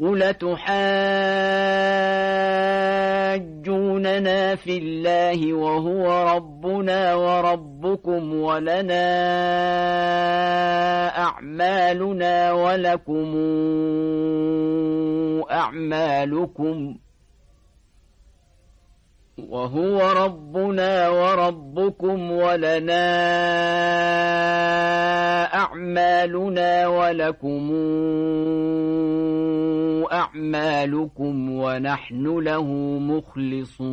قل تحاجوننا في الله وهو ربنا وربكم ولنا أعمالنا ولكم أعمالكم وهو ربنا وربكم ولنا أعمالنا ولكم أعمالكم ونحن له مخلصون.